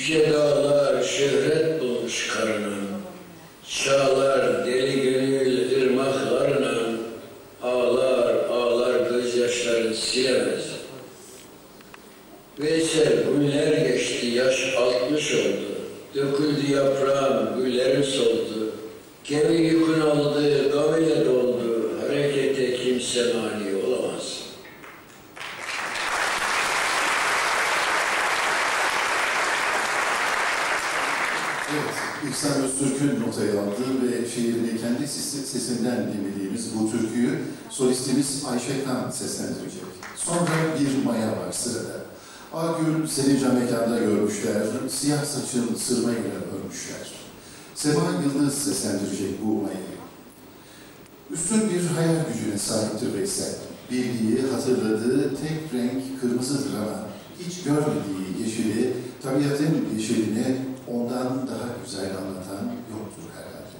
Yüce dağlar şöhret bulmuş karına, Çağlar seslendirecek bu mayayı. Üstün bir hayal gücüne sahiptir Veysel. Bildiği, hatırladığı tek renk kırmızıdır ama hiç görmediği yeşili, tabiatın yeşilini ondan daha güzel anlatan yoktur herhalde.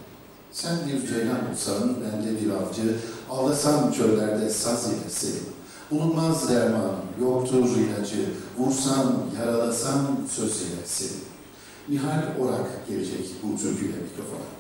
Sen bir ceylan olsan, ben de bir avcı, avlasam çöllerde saz ile seni. Bulunmaz derman, yoktur ilacı, vursam, yaralasam söz ile seni. Nihal Orak gelecek bu türküyle mikrofona.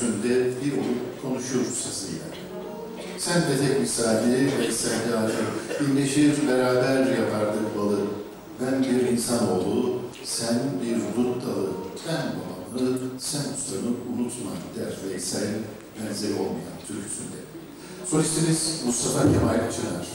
üstünde bir olup konuşuyoruz sizinle. Sen de tek misali, eksendi artık. Birleşir beraber yapardık balı. Ben bir insanoğlu, sen bir bulut dalı. Ben babamı, sen ustanı unutma der Veysel, benzeri olmayan türküsünde. Solistimiz Mustafa Kemal Çınar.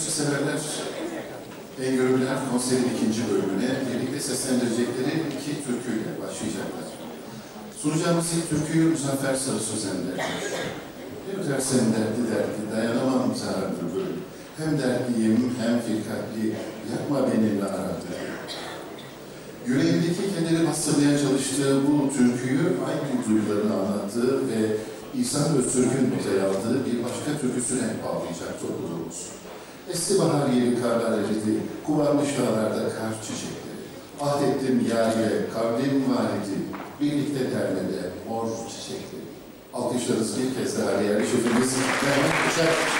Müzikseverler, En Görülen konserin ikinci bölümüne birlikte seslendirecekleri iki türküyle başlayacaklar. Sunacağımız ilk türküyü Muzaffer Sarı Sözen'de. Bir ötersen derdi derdi, dayanamam zara bülbül. Hem dertliyim hem firkatli, yapma benimle aradı. Yüreğindeki kederi bastırmaya çalıştığı bu türküyü aynı duygularını anlattığı ve İhsan Öztürk'ün notaya aldığı bir başka türküsüne bağlayacak topluluğumuz. Esti bahar yeri karlar eridi, kuvarmış dağlarda kar çiçekleri. Ahdettim yâriye, kavlim validi, birlikte derlede mor çiçekleri. Alkışlarınızı bir kez daha değerli şefimiz Mehmet Uçak